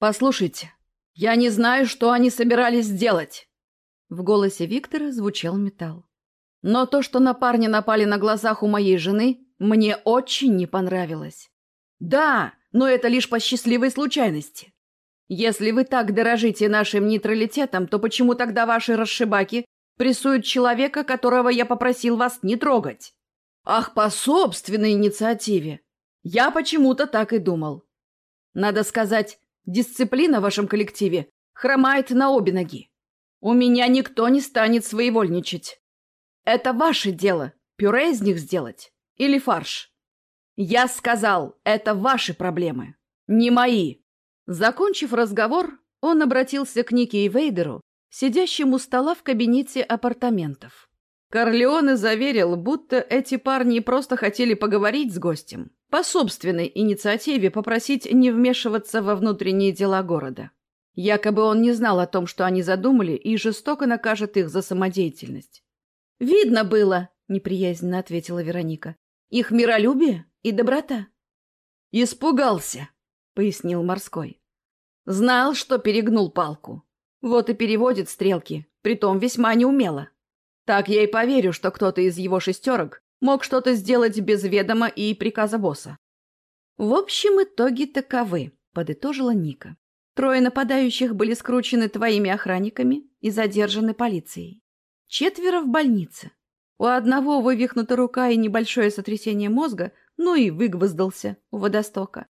«Послушайте, я не знаю, что они собирались сделать!» В голосе Виктора звучал металл. «Но то, что на парня напали на глазах у моей жены, мне очень не понравилось. Да, но это лишь по счастливой случайности. Если вы так дорожите нашим нейтралитетом, то почему тогда ваши расшибаки прессуют человека, которого я попросил вас не трогать? Ах, по собственной инициативе! Я почему-то так и думал. Надо сказать, Дисциплина в вашем коллективе хромает на обе ноги. У меня никто не станет своевольничать. Это ваше дело, пюре из них сделать или фарш. Я сказал, это ваши проблемы, не мои. Закончив разговор, он обратился к Нике и Вейдеру, сидящему у стола в кабинете апартаментов. Корлеоне заверил, будто эти парни просто хотели поговорить с гостем, по собственной инициативе попросить не вмешиваться во внутренние дела города. Якобы он не знал о том, что они задумали, и жестоко накажет их за самодеятельность. «Видно было», — неприязненно ответила Вероника. «Их миролюбие и доброта». «Испугался», — пояснил морской. «Знал, что перегнул палку. Вот и переводит стрелки, притом весьма неумело». Так я и поверю, что кто-то из его шестерок мог что-то сделать без ведома и приказа босса. В общем, итоги таковы, подытожила Ника. Трое нападающих были скручены твоими охранниками и задержаны полицией. Четверо в больнице. У одного вывихнута рука и небольшое сотрясение мозга, ну и выгвоздался у водостока.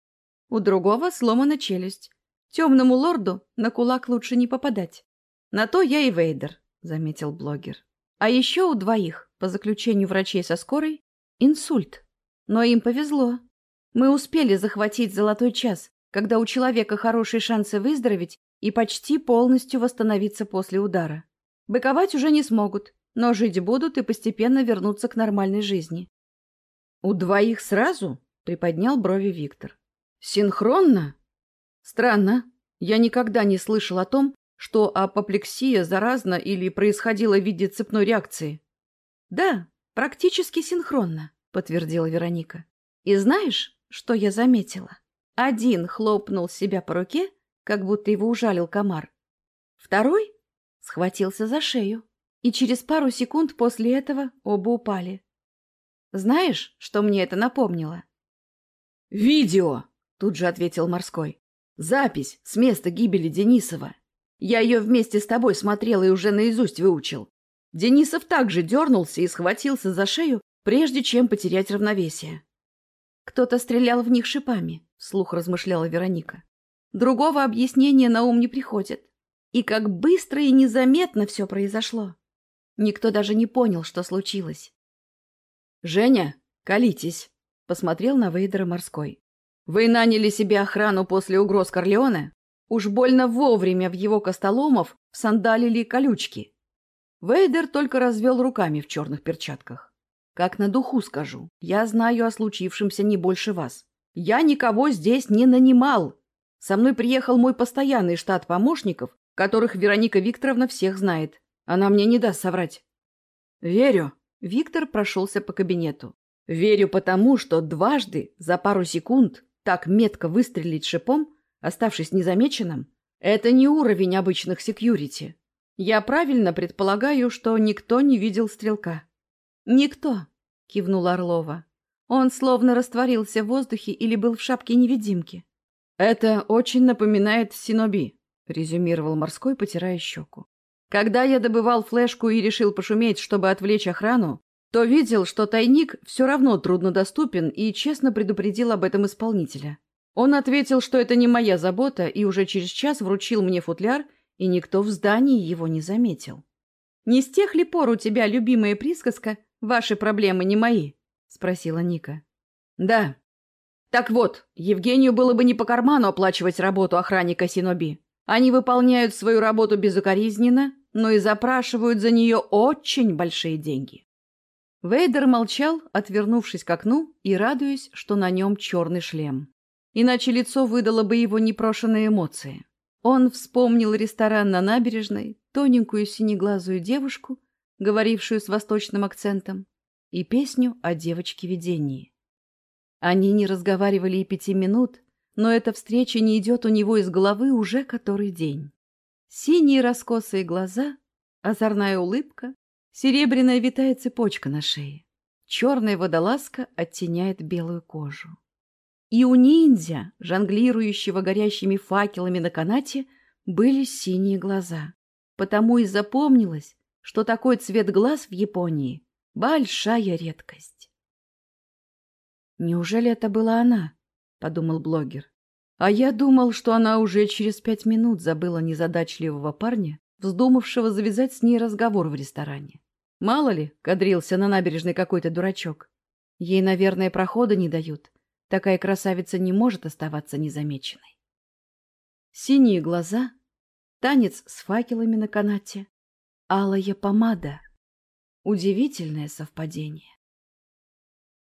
У другого сломана челюсть. Темному лорду на кулак лучше не попадать. На то я и Вейдер, заметил блогер. А еще у двоих, по заключению врачей со скорой, инсульт. Но им повезло. Мы успели захватить золотой час, когда у человека хорошие шансы выздороветь и почти полностью восстановиться после удара. Быковать уже не смогут, но жить будут и постепенно вернуться к нормальной жизни. «У двоих сразу?» — приподнял брови Виктор. «Синхронно?» «Странно. Я никогда не слышал о том, что апоплексия заразна или происходила в виде цепной реакции. «Да, практически синхронно», — подтвердила Вероника. «И знаешь, что я заметила? Один хлопнул себя по руке, как будто его ужалил комар. Второй схватился за шею, и через пару секунд после этого оба упали. Знаешь, что мне это напомнило?» «Видео!» — тут же ответил морской. «Запись с места гибели Денисова. Я ее вместе с тобой смотрел и уже наизусть выучил. Денисов также дернулся и схватился за шею, прежде чем потерять равновесие. «Кто-то стрелял в них шипами», — вслух размышляла Вероника. «Другого объяснения на ум не приходит. И как быстро и незаметно все произошло. Никто даже не понял, что случилось». «Женя, колитесь», — посмотрел на Вейдера морской. «Вы наняли себе охрану после угроз Корлеоне?» Уж больно вовремя в его костоломов сандалили колючки. Вейдер только развел руками в черных перчатках. Как на духу скажу, я знаю о случившемся не больше вас. Я никого здесь не нанимал. Со мной приехал мой постоянный штат помощников, которых Вероника Викторовна всех знает. Она мне не даст соврать. Верю. Виктор прошелся по кабинету. Верю потому, что дважды за пару секунд так метко выстрелить шипом оставшись незамеченным, это не уровень обычных секьюрити. Я правильно предполагаю, что никто не видел стрелка. Никто, кивнула Орлова. Он словно растворился в воздухе или был в шапке невидимки. Это очень напоминает Синоби, резюмировал морской, потирая щеку. Когда я добывал флешку и решил пошуметь, чтобы отвлечь охрану, то видел, что тайник все равно труднодоступен и честно предупредил об этом исполнителя. Он ответил, что это не моя забота, и уже через час вручил мне футляр, и никто в здании его не заметил. «Не с тех ли пор у тебя любимая присказка «Ваши проблемы не мои»?» — спросила Ника. «Да». «Так вот, Евгению было бы не по карману оплачивать работу охранника Синоби. Они выполняют свою работу безукоризненно, но и запрашивают за нее очень большие деньги». Вейдер молчал, отвернувшись к окну и радуясь, что на нем черный шлем иначе лицо выдало бы его непрошенные эмоции. Он вспомнил ресторан на набережной, тоненькую синеглазую девушку, говорившую с восточным акцентом, и песню о девочке-видении. Они не разговаривали и пяти минут, но эта встреча не идет у него из головы уже который день. Синие раскосые глаза, озорная улыбка, серебряная витая цепочка на шее. Черная водолазка оттеняет белую кожу. И у ниндзя, жонглирующего горящими факелами на канате, были синие глаза. Потому и запомнилось, что такой цвет глаз в Японии — большая редкость. «Неужели это была она?» — подумал блогер. А я думал, что она уже через пять минут забыла незадачливого парня, вздумавшего завязать с ней разговор в ресторане. Мало ли, кадрился на набережной какой-то дурачок. Ей, наверное, прохода не дают. Такая красавица не может оставаться незамеченной. Синие глаза, танец с факелами на канате, алая помада. Удивительное совпадение.